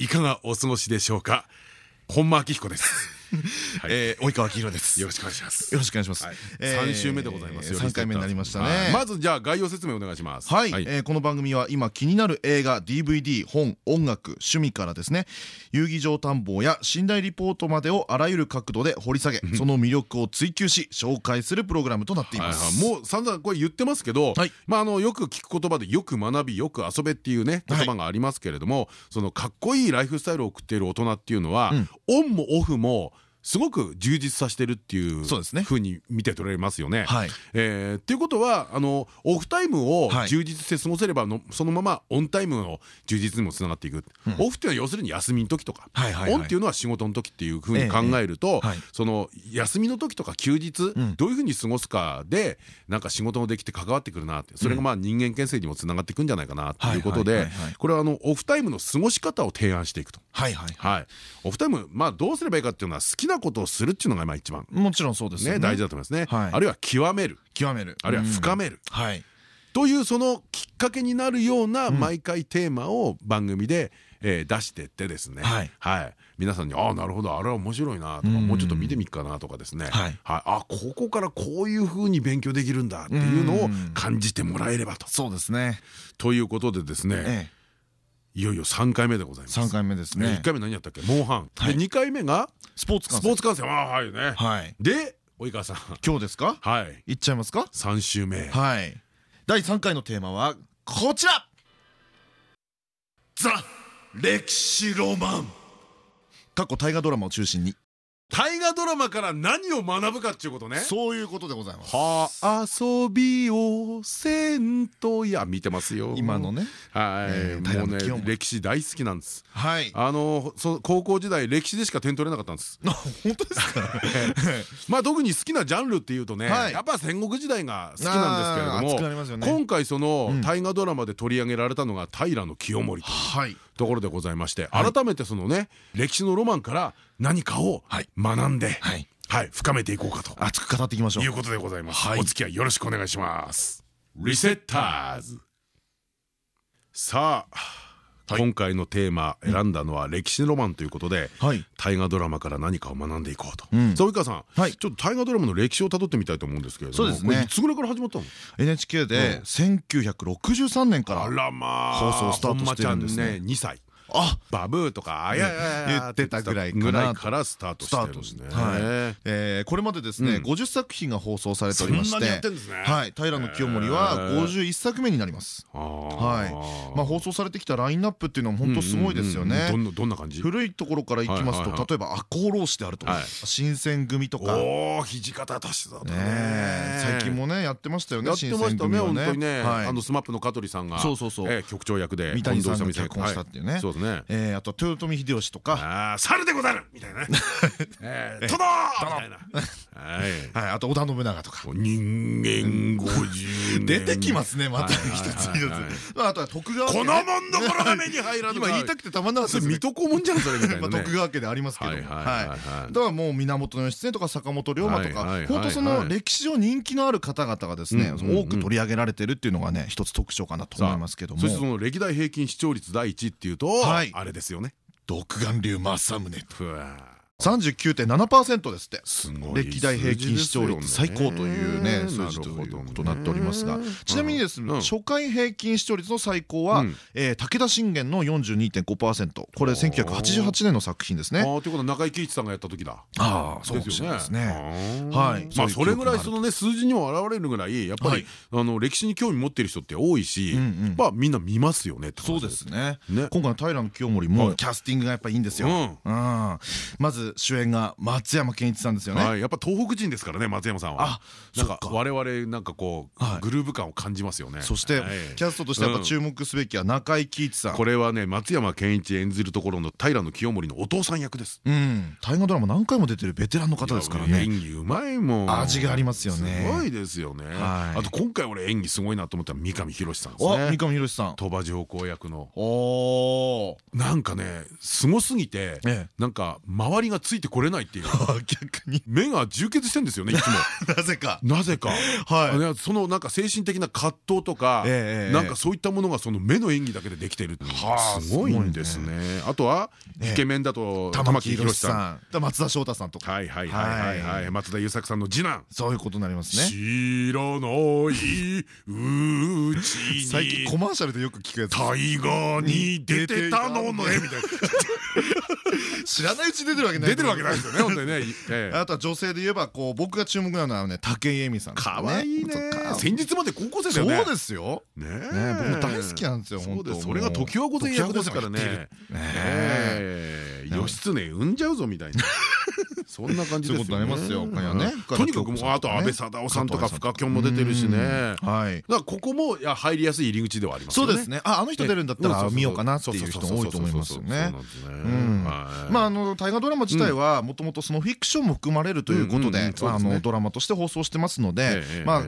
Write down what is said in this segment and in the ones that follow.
いかがお過ごしでしょうか？本間明彦です。えー、及川明宏です。よろしくお願いします。よろしくお願いします。三週目でございます三回目になりましたね。まずじゃあ概要説明お願いします。はい。この番組は今気になる映画 DVD 本音楽趣味からですね。遊戯場探訪や寝台リポートまでをあらゆる角度で掘り下げその魅力を追求し紹介するプログラムとなっています。もう散々これ言ってますけどまああのよく聞く言葉でよく学びよく遊べっていうね言葉がありますけれどもそのかっこいいライフスタイルを送っている大人っていうのはオンもオフもすごく充実させてるっていうふうに見て取れますよね。えっていうことはあのオフタイムを充実して過ごせればのそのままオンタイムの充実にもつながっていく、オフっていうのは要するに休みの時とかオンっていうのは仕事の時っていうふうに考えるとその休みの時とか休日どういうふうに過ごすかでなんか仕事のできて関わってくるなってそれがまあ人間形成にもつながっていくんじゃないかなということでこれはあのオフタイムの過ごし方を提案していくと。オフタイムまあどうすればいいかっていうのは好きなことをするっていうのが今一番。もちろんそうですね。大事だと思いますね。あるいは極める。極める。あるいは深める。というそのきっかけになるような毎回テーマを番組で出してってですね。はい。皆さんに「ああなるほど。あれは面白いな」とか「もうちょっと見てみっかな」とかですね。あここからこういうふうに勉強できるんだっていうのを感じてもらえればと。そうですね。ということでですねいよいよ3回目でございます。3回目ですね。1回目何やったっけ？モンハン。で2回目が？スポーツ観戦。スポーツ観戦。ああはいね。で及川さん。今日ですか？はい。いっちゃいますか？3週目。はい。第3回のテーマはこちら！ザ・歴史ロマン。過去大河ドラマを中心に大河ドラマから何を学ぶかっていうことね。そういうことでございます。はあ遊びをせんとや見てますよ。今のね。はい。もうね歴史大好きなんです。はい。あの高校時代歴史でしか点取れなかったんです。本当ですか？まあ特に好きなジャンルっていうとねやっぱ戦国時代が好きなんですけれども今回その大河ドラマで取り上げられたのが平清盛というところでございまして改めてそのね歴史のロマンから何かを学んではい。深めていこうかと。熱く語っていきましょう。いうことでございます。お付き合いよろしくお願いします。リセッターズ。さあ今回のテーマ選んだのは歴史ロマンということで大河ドラマから何かを学んでいこうと。さあ及川さんちょっと大河ドラマの歴史をたどってみたいと思うんですけれどもそうですね。いつぐらいから始まったの？NHK で1963年から放送スタートしてるんですね。2歳あバブーとかあやや言ってたぐらいぐらいからスタートしてるんで。すねこれまでですね50作品が放送されておりましてはい平清盛は51作目になります。はい。まあ放送されてきたラインナップっていうのも本当すごいですよね。どんな感じ？古いところからいきますと例えば赤穂浪士であるとか新選組とか。おお土方歳三だね。最近もねやってましたよねやってましたね本当にね。あのスマップの香取さんがそうそうそう。局長役で三谷さんが結婚したっていうね。そうね。えあと豊臣秀吉とか。猿でござるみたいな 殿みたいな。はい。あと織田信長とか。人間50 出てきますねまた一つ一つ。あとは徳川このもんどころが目に入ら今言いたくてたまんなかった水戸黄門じゃんそれみたいな徳川家でありますけどはいだからもう源義経とか坂本龍馬とか。本当その歴史上人気のある方々がですね。多く取り上げられてるっていうのがね一つ特徴かなと思いますけども。そしてその歴代平均視聴率第一っていうとあれですよね。独眼竜政宗39.7%ですって。歴代平均視聴率最高というね数字ということになっておりますが。ちなみにですね初回平均視聴率の最高は武田信玄の42.5%これ1988年の作品ですね。ということは中井貴一さんがやった時だ。ああそうですね。はい。まあそれぐらいそのね数字にも表れるぐらいやっぱりあの歴史に興味持ってる人って多いしまあみんな見ますよねそうですね。今回の平清盛もキャスティングがやっぱいいんですよ。まずず主演が松山ケンイチさんですよね。やっぱ東北人ですからね松山さんは。なんか我々なんかこうグルーヴ感を感じますよね。そしてキャストとしてやっぱ注目すべきは中井貴一さん。これはね松山ケンイチ演じるところの平清盛のお父さん役です。大河ドラマ何回も出てるベテランの方ですからね。演技うまいもん。味がありますよね。すごいですよね。あと今回俺演技すごいなと思ったら三上博史さんですね。三上博史さん。鳥羽上皇役のなんかねすごすぎてなんか周りがついてこれないっていう。逆に。目が充血してんですよねいつも。なぜか。なぜか。はい。そのなんか精神的な葛藤とかなんかそういったものがその目の演技だけでできてるすごいんですね。あとはイケメンだと玉木宏さん。松田翔太さんとか。はいはいはいはい松田優作さんの次男。そういうことになりますね。知らないうちに。最近コマーシャルでよく聞くやつ大河に出てたのねみたいな。知らないうち出てるわけない出てるわけないですよね本当にね。あとは女性で言えばこう僕が注目なのはね武井絵美さん可愛いね。先日まで高校生だよね。そうですよ。ね僕大好きなんですよ本当。それが常盤御前役ですからね。義経産んじゃうぞみたいなそんな感じですよね。とにかくもうあと安倍貞夫さんとか深きょん。も出てるしね。はい。だからここも入りやすい入り口ではありますそうですね。ああの人出るんだったら見ようかなっていう人多いと思いますよね。まああの大河ドラマ自体はもともとそのフィクションも含まれるということであのドラマとして放送してますのでまあ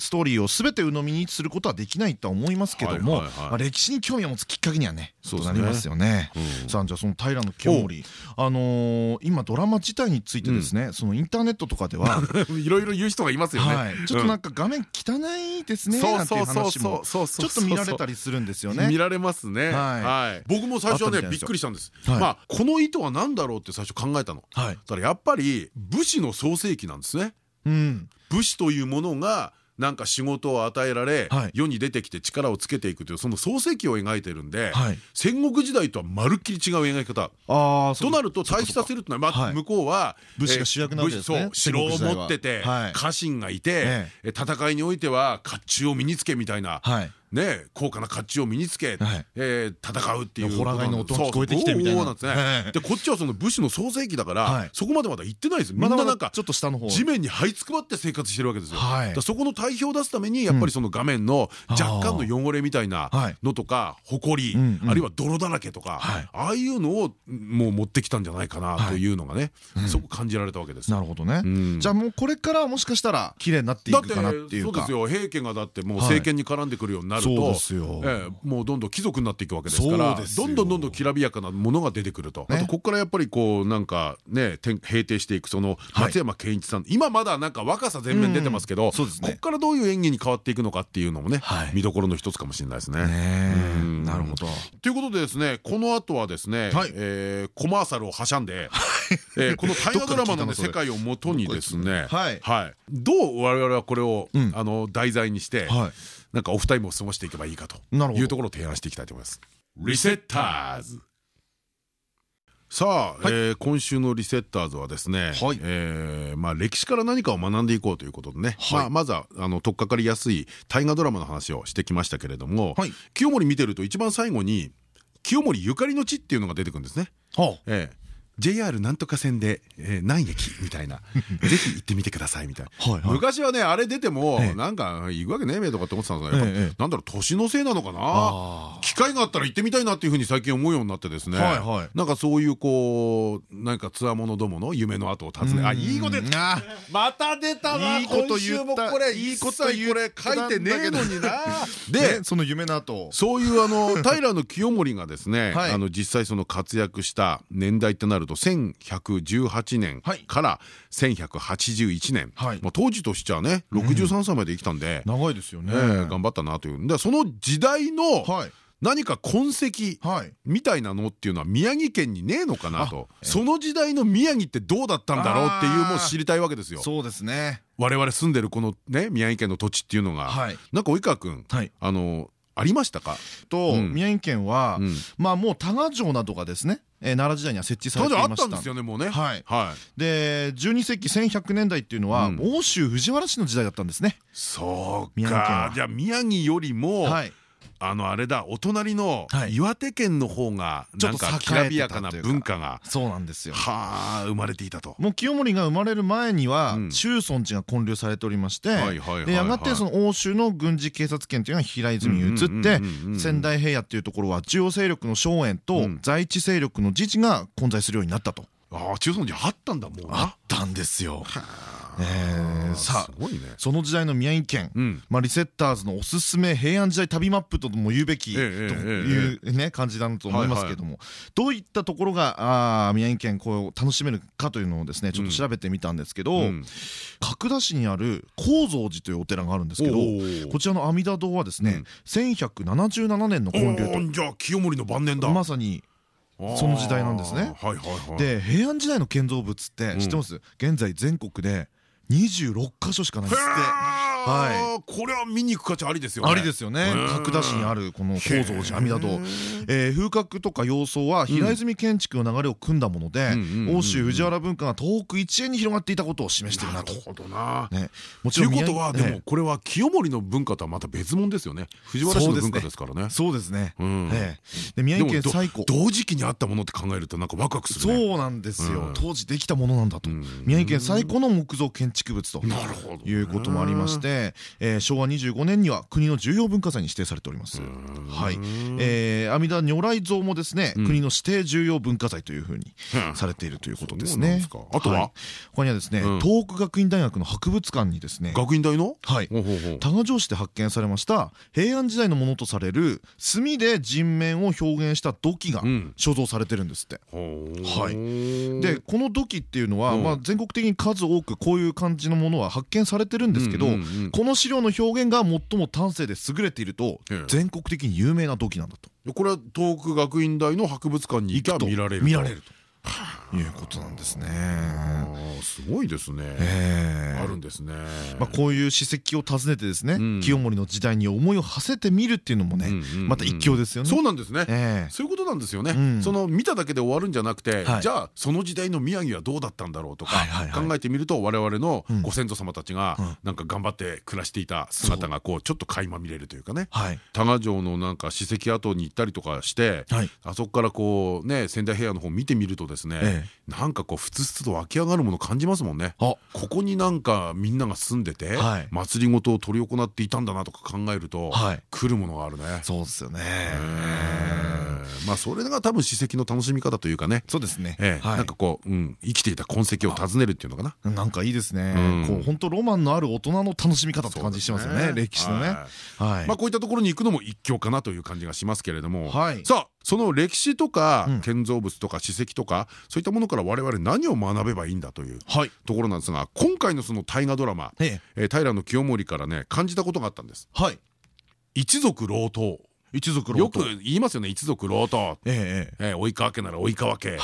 ストーリーをすべて鵜呑みにすることはできないとは思いますけども歴史に興味を持つきっかけにはねそうなりますよね。さあじゃあその平清盛あの今ドラマ自体についてですねそのインターネットとかでは いろいろ言う人がいますよね。ちょっとなんか画面汚いですねなんていう話も。ちょっと見られたりするんですよね。見られますね。はい。僕も最初はねびっくりしたんです。まあこの意図は何だろうって最初考えたの。だからやっぱり武士の創世記なんですね。武士というものがなんか仕事を与えられ、はい、世に出てきて力をつけていくというその創世記を描いてるんで、はい、戦国時代とはまるっきり違う描き方。となると対比させるっていうのは、まあ、向こうは武士が主役なんですね。城を持ってて家臣がいて戦いにおいては甲冑を身につけみたいな。ね高価な甲冑を身につけえ戦うっていう。ホラガイの音が聞こえてきてみたいな。でこっちはその武士の創世記だからそこまでまだ行ってないです。みんななんかちょっと下の方。地面に這いつくばって生活してるわけですよ。そこの対比を出すためにやっぱりその画面の若干の汚れみたいなのとか埃あるいは泥だらけとかああいうのをもう持ってきたんじゃないかなというのがねそこ感じられたわけです。なるほどね。じゃあもうこれからもしかしたら綺麗になっていくかなっていうそうですよ。平家がだってもう政権に絡んでくるようになるともうどんどん貴族になっていくわけですからどんどんどんどんきらびやかなものが出てくると。あとここからやっぱりこうなんかね平定していくその松山ケンイチさん今まだなんか若さ全面出てますけどここからどういう演技に変わっていくのかっていうのもね見どころの一つかもしれないですね。なるほど。ということでですねこの後はですねコマーシャルを挟んでこの 大河ドラマの世界をもとにですねどう我々はこれを題材にしてなんかお二人も過ごしていけばいいかというところを提案していきたいと思います。リセッターズ。さあ、はい、えー、今週のリセッターズはですね、はい、えー、まあ、歴史から何かを学んでいこうということでね、はい、まあ、まずはあの取っかかりやすい大河ドラマの話をしてきましたけれども、はい、清盛見てると一番最後に清盛ゆかりの地っていうのが出てくるんですね。えー JR なんとか線で、えー、何駅みたいな。ぜひ行ってみてくださいみたいな。昔はねあれ出てもなんか行くわけねえべとかって思ってたんですがやっぱなんだろう年のせいなのかな？機会があったら行ってみたいなっていうふうに最近思うようになってですね。なんかそういうこうなんかつわものどもの夢の後を訪ねあいいこと言った。また出たないいこと言ったこれいいことこれ書いてねえのにな。でその夢の後。そういうあの 平清盛がですねあの実際その活躍した年代ってなると1118年から1181年、はい、まあ当時としてはね63歳まで生きたんで、長いですよね。頑張ったなという。でその時代の、何か痕跡みたいなのっていうのは宮城県にねえのかなとその時代の宮城ってどうだったんだろうっていうもう知りたいわけですよ。そうですね我々住んでるこのね宮城県の土地っていうのがなんか及川君あのありましたか？と宮城県はまあもう多賀城などがですねえ奈良時代には設置されていました。あったんですよねもうね。はい。はい。で12世紀1100年代っていうのは奥州藤原氏の時代だったんですね。そうか。じゃあ宮城よりもあのあれだお隣の岩手県の方がなんかきらびやかな文化がそうなんですよ。はあ生まれていたと。もう清盛が生まれる前には中尊寺が建立されておりましてやがてその欧州の軍事警察権というのが平泉に移って仙台平野っていうところは中央勢力の荘園と在地勢力の自治が混在するようになったと。ああ中尊寺あったんだもうあったんですよ。さあその時代の宮城県。リセッターズのおすすめ平安時代旅マップとも言うべきというね感じだと思いますけれども。どういったところが宮城県こう楽しめるかというのをですねちょっと調べてみたんですけど角田市にある高蔵寺というお寺があるんですけどこちらの阿弥陀堂はですね1177年の建立とじゃあ清盛の晩年だ。まさにその時代なんですね。で平安時代の建造物って知ってます、現在全国で26箇所しかないですって。はい。これは見に行く価値ありですよね。ありですよね。角田市にあるこの高蔵寺阿弥陀堂風格とか様相は平泉建築の流れを組んだもので欧州藤原文化が遠く一円に広がっていたことを示しているなと。なるほどな。もちろんということはでもこれは清盛の文化とはまた別物ですよね。藤原氏の文化ですからね。そうですね。で宮城県最古同時期にあったものって考えるとなんかワクワクするそうなんですよ。当時できたものなんだと。宮城県最古の木造建築物ということもありまして。で、えー、昭和25年には国の重要文化財に指定されております。はい、えー、阿弥陀如来像もですね、国の指定重要文化財というふうにされているということですね。あとは、他にはですね、東北学院大学の博物館にですね、学院大のはい、多賀城市で発見されました平安時代のものとされる墨で人面を表現した土器が所蔵されてるんですって。はい。でこの土器っていうのは、まあ全国的に数多くこういう感じのものは発見されてるんですけど、この資料の表現が最も端正で優れていると全国的に有名な土器なんだと。これは東北学院大の博物館に行けば見られる見られると。いうことなんですね。すごいですね。あるんですね。まあこういう史跡を訪ねてですね、清盛の時代に思いを馳せてみるっていうのもね、また一興ですよね。そうなんですね。そういうことなんですよね。その見ただけで終わるんじゃなくて、じゃあその時代の宮城はどうだったんだろうとか考えてみると我々のご先祖様たちがなんか頑張って暮らしていた姿がこうちょっと垣間見れるというかね。多賀城のなんか史跡跡に行ったりとかして、あそこからこうね仙台平野の方見てみるとですね。なんかこうふつふつと湧き上がるもの感じますもんね。ここになんかみんなが住んでて祭りごとを執り行っていたんだなとか考えると来るものがあるね。そうですよね。まあそれが多分史跡の楽しみ方というかね。そうですね。なんかこう生きていた痕跡を訪ねるっていうのかな。なんかいいですね。こう本当ロマンのある大人の楽しみ方って感じしますよね歴史のね。まあこういったところに行くのも一興かなという感じがしますけれども。さあその歴史とか建造物とか史跡とかそういったものから我々何を学べばいいんだというところなんですが今回のその大河ドラマ平清盛からね感じたことがあったんです。一族老頭。一族よく言いますよね一族老頭。及川家なら及川家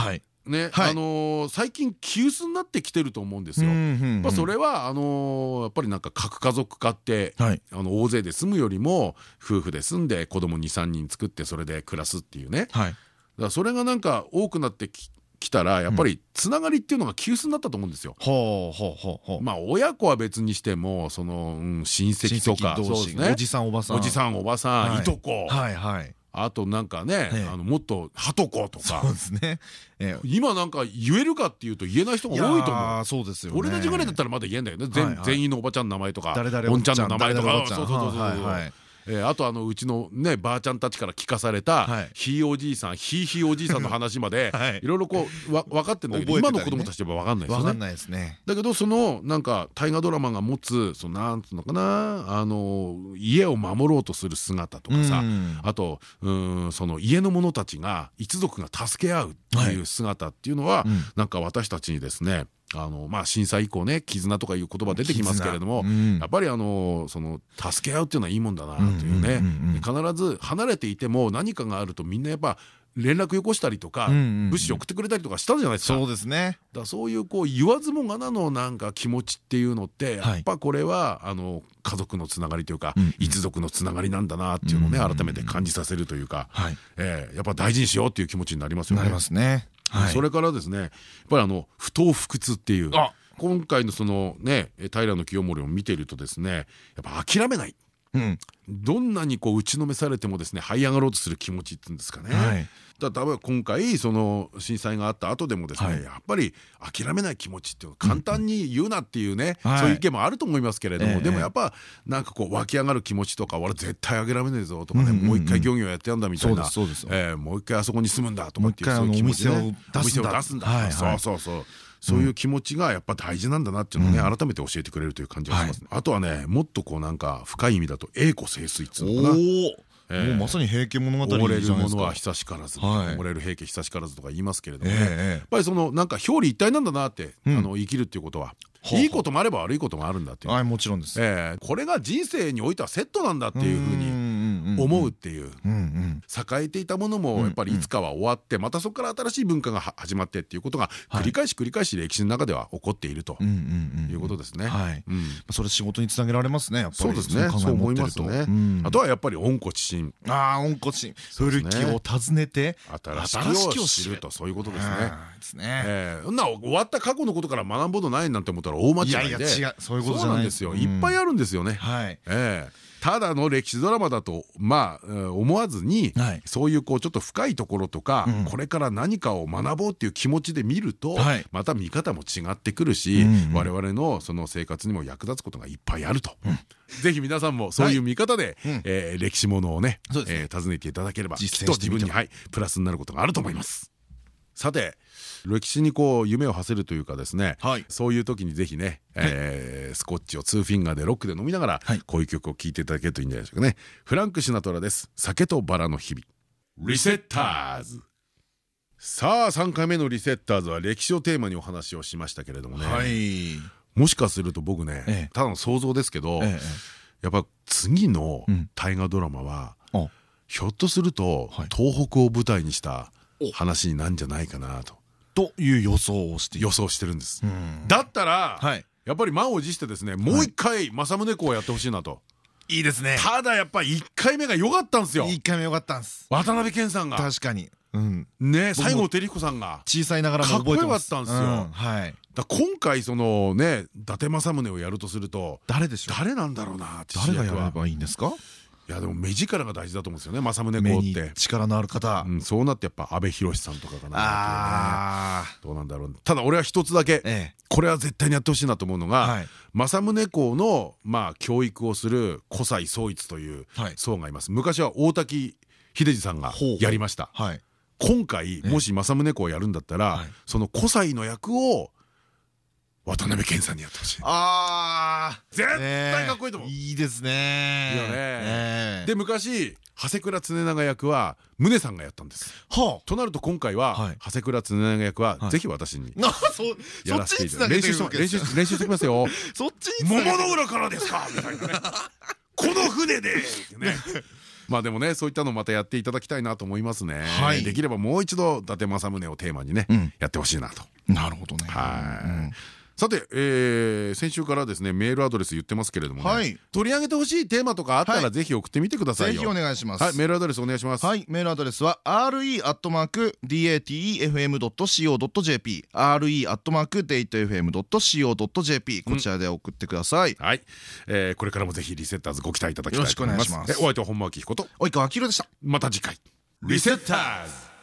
ね、あの最近急須になってきてると思うんですよ。まあそれはあのやっぱりなんか核家族化って、あの大勢で住むよりも夫婦で住んで子供二三人作ってそれで暮らすっていうね。だからそれがなんか多くなってき来たらやっぱりつながりっていうのが急須になったと思うんですよ。まあ親子は別にしてもその、うん、親戚とかおじさんおばさん。おじさんおばさんいとこ。はいはいあとなんかね、あのもっとはとことか。そうですね。今なんか言えるかっていうと言えない人が多いと思う。そうですよ。俺たちぐらいだったらまだ言えんだよね。全員のおばちゃんの名前とか、おんちゃんの名前とか。そうそうそうそう。えー、あとあのうちのねばあちゃんたちから聞かされたひいおじいさんひいひいおじいさんの話まで い。ろいろこうわ分かってんだけど今の子供たちは分かんないですよね。分かんないですね。だけどそのなんか大河ドラマが持つそのなんつうのかなあの家を守ろうとする姿とかさあとうんその家の者たちが一族が助け合うっていう姿っていうのはなんか私たちにですねあのまあ震災以降ね絆とかいう言葉出てきますけれども、うん、やっぱりあのその助け合うっていうのはいいもんだなというね。必ず離れていても何かがあるとみんなやっぱ連絡よこしたりとか物資送ってくれたりとかしたじゃないですか。そうですね。だそういうこう言わずもがなのなんか気持ちっていうのってやっぱこれはあの家族のつながりというか一族のつながりなんだなっていうのをね改めて感じさせるというか、えやっぱ大事にしようっていう気持ちになりますよね。なりますね。それからですねやっぱりあの不当不屈っていう。今回のそのね平清盛を見ているとですねやっぱ諦めないどんなにこう打ちのめされてもですね這い上がろうとする気持ちっていうんですかね。はい。だ例えば今回その震災があった後でもですね、やっぱり諦めない気持ちっていうの簡単に言うなっていうね、そういう意見もあると思いますけれども、でもやっぱなんかこう湧き上がる気持ちとか俺絶対諦めねえぞとかねもう一回漁業やってやんだみたいなもう一回あそこに住むんだとかっていうそういう気持ちでお店を出すんだ。そうそうそう。そういう気持ちがやっぱ大事なんだなっていうのをね、改めて教えてくれるという感じがします、あとはねもっとこうなんか深い意味だと栄枯盛衰っていうのかな。もうまさに平家物語溺れるものは久しからず溺れる平家久しからずとか言いますけれどもね。やっぱりそのなんか表裏一体なんだなってあの生きるっていうことはいいこともあれば悪いこともあるんだっていう。はいもちろんです。これが人生においてはセットなんだっていうふうに思うっていう。栄えていたものもやっぱりいつかは終わってまたそこから新しい文化が始まってっていうことが繰り返し繰り返し歴史の中では起こっているということですね。それ仕事につなげられますねやっぱり。そうですね。そう思いますね。あとはやっぱり温故知新ああ温故知新古きを訪ねて新しきを知るとそういうことですね。そんな終わった過去のことから学ぶことないなんて思ったら大間違いで。いやいや違う。そういうことじゃない。んですよ。いっぱいあるんですよね。はい。ええただの歴史ドラマだとまあ思わずに、はい、そういうこうちょっと深いところとか、うん、これから何かを学ぼうっていう気持ちで見ると、はい、また見方も違ってくるし、うんうん、我々のその生活にも役立つことがいっぱいあると。うん。ぜひ皆さんもそういう見方で、はいえー、歴史ものをね、ね。えー、尋ねていただければきっと自分に、はい、プラスになることがあると思います。さて歴史にこう夢を馳せるというかですね、はい、そういう時にぜひね、えー、スコッチをツーフィンガーでロックで飲みながら、こういう曲を聴いていただけるといいんじゃないでしょうかね。フランク・シナトラです。酒とバラの日々。リセッターズ。さあ3回目のリセッターズは歴史をテーマにお話をしましたけれどもね、はい、もしかすると僕ね、ええ、ただの想像ですけど、え、やっぱ次の大河ドラマは、うん、ひょっとすると、はい、東北を舞台にした話になるんじゃないかなと。という予想をして予想してるんです。だったら、やっぱり満を持してですねもう一回政宗公をやってほしいなと。いいですね。ただやっぱり1回目が良かったんですよ。1回目良かったんです。渡辺謙さんが。確かに。ね西郷輝彦さんが。小さいながらも覚えてます。かっこよかったんですよ。はい。だ今回そのね伊達政宗をやるとすると誰でしょう？誰なんだろうな誰がやればいいんですか？いやでも目力が大事だと思うんですよね。政宗公って。力のある方、うん、そうなってやっぱ阿部寛さんとかかなあどうなんだろう。ただ俺は一つだけ、ええ、これは絶対にやってほしいなと思うのが、はい、政宗公のまあ教育をする古才宗一という層がいます、はい、昔は大滝秀治さんがやりました、はい、今回もし政宗公をやるんだったら、その古才の役を渡辺謙さんにやってほしい。ああ絶対かっこいいと思う。いいですね。いいよね。で昔長谷倉常長役は宗さんがやったんです。となると今回は長谷倉常長役はぜひ私にやらせていただ練習練習練習してきますよ。そっちに桃の浦からですか？みたいなね。この船で。ね。まあでもねそういったのまたやっていただきたいなと思いますね。できればもう一度伊達政宗をテーマにねやってほしいなと。なるほどね。はいさて、えー、先週からですねメールアドレス言ってますけれども、ねはい、取り上げてほしいテーマとかあったら、ぜひ送ってみてくださいぜひお願いします。はいメールアドレスお願いします。はいメールアドレスは re アットマーク datefm ドット co ドット jp re アットマーク datefm ドット co ドット jp こちらで送ってください、はい、えー、これからもぜひリセッターズご期待いただきたいと思います。よろしくお願いします。お相手は本間明彦と及川明でした。また次回。リセッターズ